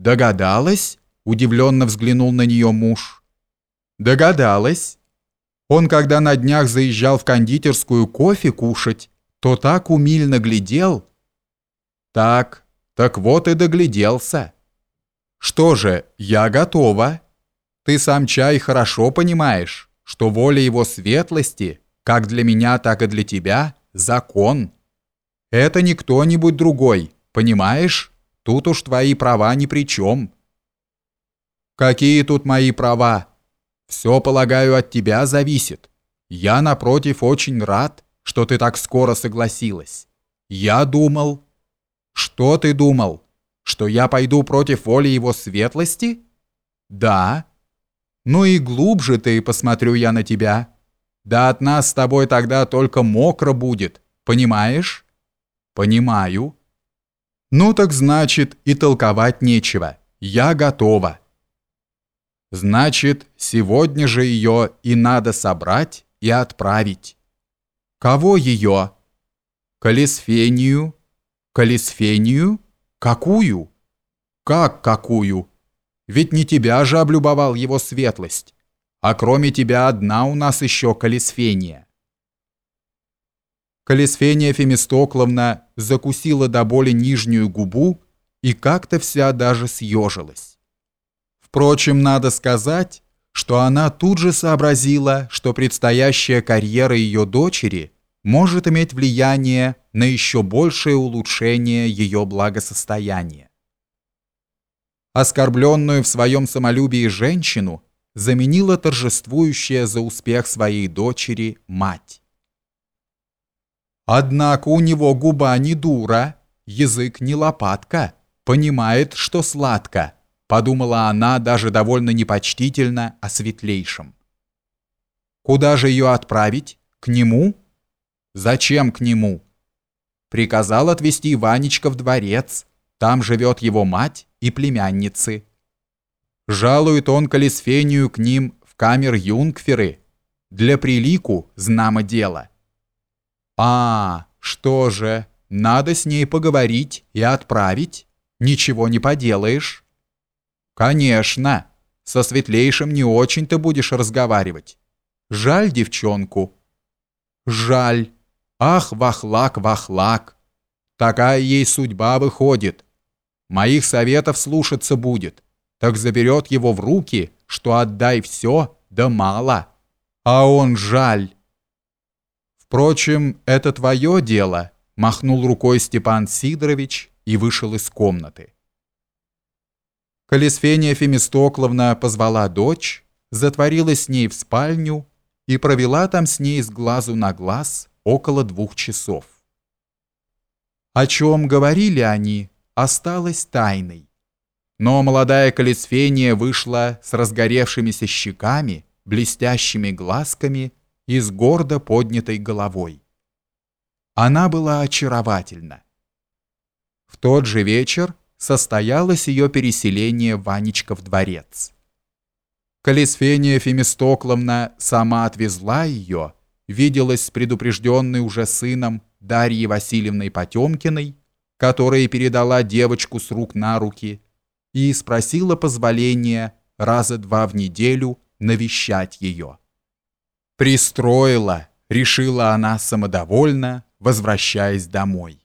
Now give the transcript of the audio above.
Догадалась? Удивленно взглянул на нее муж. Догадалась. Он, когда на днях заезжал в кондитерскую кофе кушать, то так умильно глядел. Так, так вот и догляделся. Что же, я готова. Ты сам чай хорошо понимаешь, что воля его светлости, как для меня, так и для тебя, закон. Это не кто-нибудь другой, понимаешь? Тут уж твои права ни при чем. Какие тут мои права? Все, полагаю, от тебя зависит. Я, напротив, очень рад, что ты так скоро согласилась. Я думал... Что ты думал? Что я пойду против воли его светлости? Да. Ну и глубже ты, посмотрю я на тебя. Да от нас с тобой тогда только мокро будет, понимаешь? Понимаю. Ну так значит и толковать нечего. Я готова. Значит, сегодня же ее и надо собрать и отправить. Кого ее? Калисфению? Калисфению? Какую? Как какую? Ведь не тебя же облюбовал его светлость, а кроме тебя одна у нас еще Калисфения. Калисфения Фемистокловна закусила до боли нижнюю губу и как-то вся даже съежилась. Впрочем, надо сказать, что она тут же сообразила, что предстоящая карьера ее дочери может иметь влияние на еще большее улучшение ее благосостояния. Оскорбленную в своем самолюбии женщину заменила торжествующая за успех своей дочери мать. Однако у него губа не дура, язык не лопатка, понимает, что сладко – подумала она даже довольно непочтительно о светлейшем. Куда же ее отправить? К нему? Зачем к нему? Приказал отвезти Ванечка в дворец. Там живет его мать и племянницы. Жалует он Калисфению к ним в камер юнгферы. Для прилику, знамо дело. А, что же, надо с ней поговорить и отправить. Ничего не поделаешь. Конечно, со светлейшим не очень ты будешь разговаривать. Жаль девчонку. Жаль. Ах, вахлак, вахлак. Такая ей судьба выходит. Моих советов слушаться будет. Так заберет его в руки, что отдай все, да мало. А он жаль. Впрочем, это твое дело, махнул рукой Степан Сидорович и вышел из комнаты. Колесфения Фемистокловна позвала дочь, затворилась с ней в спальню и провела там с ней с глазу на глаз около двух часов. О чем говорили они, осталось тайной. Но молодая Колесфения вышла с разгоревшимися щеками, блестящими глазками и с гордо поднятой головой. Она была очаровательна. В тот же вечер состоялось ее переселение в дворец. Колесфения Фемистокловна сама отвезла ее, виделась с предупрежденной уже сыном Дарьей Васильевной Потемкиной, которая передала девочку с рук на руки, и спросила позволения раза два в неделю навещать ее. «Пристроила», — решила она самодовольно, возвращаясь домой.